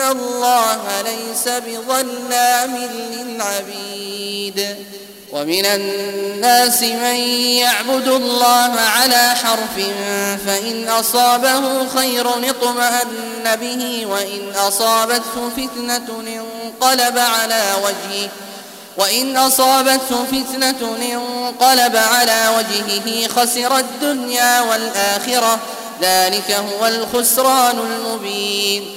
الله ليس بظلام للعبيد ومن الناس من يعبد الله على حرف فإن أصابه خير اطمأن به وإن أصابته فتنة انقلب على وجهه وإن أصابته فتنة انقلب على وجهه خسر الدنيا والآخرة ذلك هو الخسران المبين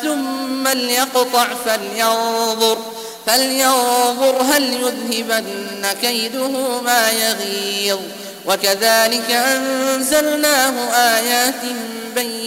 ثم ليقطع فلينظر فلينظر هل يذهبن كيده ما يغيظ. وكذلك أنزلناه آيات بينات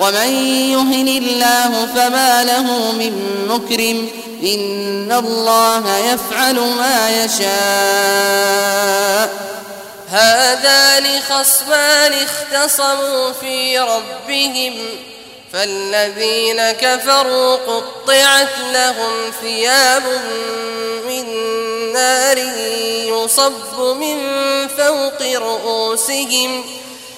ومن يهن الله فما له من مكرم إن الله يفعل ما يشاء. هذان خصمان اختصموا في ربهم فالذين كفروا قطعت لهم ثياب من نار يصب من فوق رؤوسهم.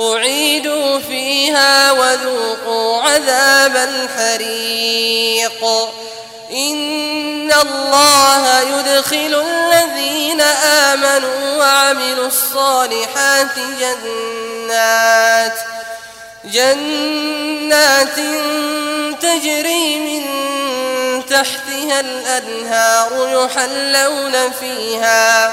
أعيدوا فيها وذوقوا عذاب الحريق. إن الله يدخل الذين آمنوا وعملوا الصالحات جنات جنات تجري من تحتها الأنهار يحلون فيها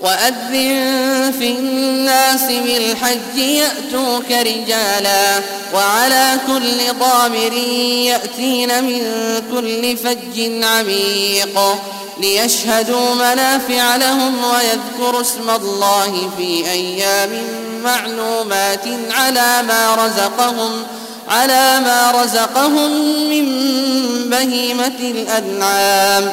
وأذن في الناس بالحج يأتوك رجالا وعلى كل ضامر يأتين من كل فج عميق ليشهدوا منافع لهم ويذكروا اسم الله في أيام معلومات على ما رزقهم على ما رزقهم من بهيمة الأنعام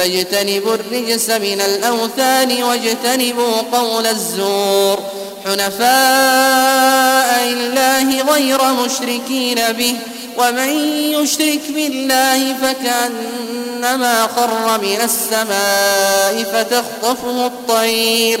فاجتنبوا الرجس من الأوثان واجتنبوا قول الزور حنفاء لله غير مشركين به ومن يشرك بالله فكأنما خر من السماء فتخطفه الطير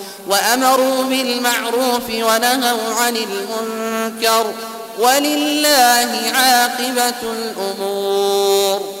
وأمروا بالمعروف ونهوا عن المنكر ولله عاقبة الأمور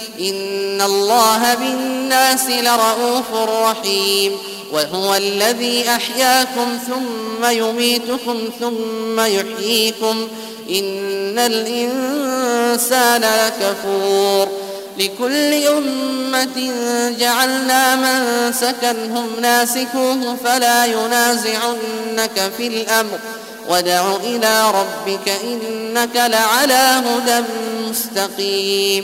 إن الله بالناس لرؤوف رحيم وهو الذي أحياكم ثم يميتكم ثم يحييكم إن الإنسان لكفور لكل أمة جعلنا من سكنهم ناسكوه فلا ينازعنك في الأمر ودع إلى ربك إنك لعلى هدى مستقيم